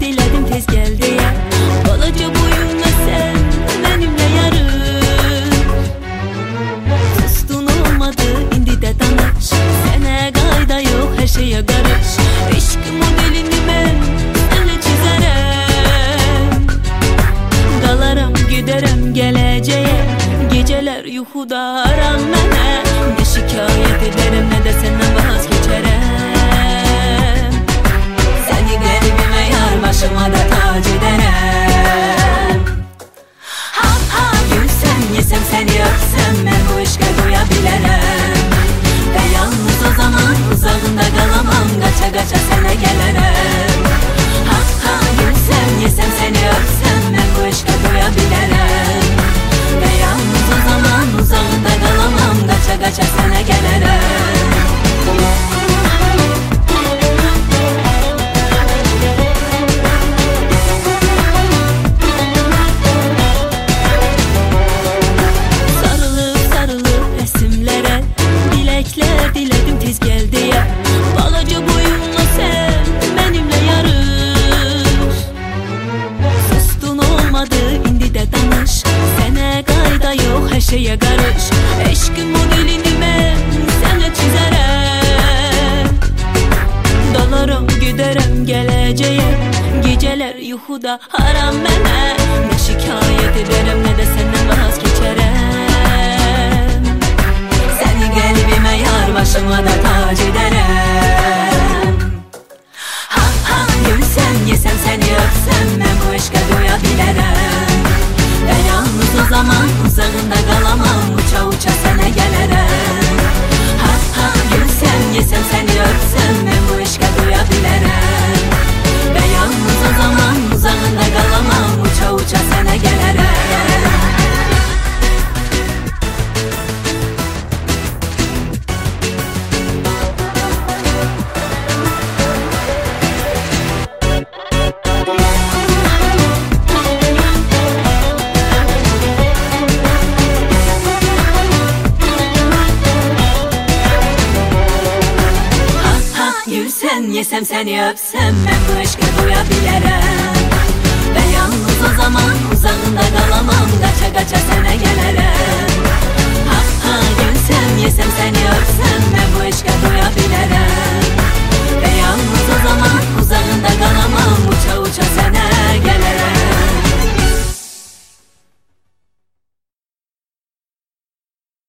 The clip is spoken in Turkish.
diledim tez geldi Balaca boyunla sen benimle yarın. Dostun olmadı indi de danış. Gayda yok her şeye karış. İşk modelini ben ele çizerem. Dalarım giderim geleceğe. Geceler yuhuda aram mene Ne şikayet ederim ne de sen şeye karış. Eşkin modelini ben sana çizerem Dalarım giderim geleceğe. Geceler yuhuda haram meme. Ne şikayet ederim ne de senden vazgeçerim Seni kalbime yar başıma da tac ederim. Ben yesem sen yapsam ben bu aşka doyabilirim Ben yalnız o zaman uzağında kalamam da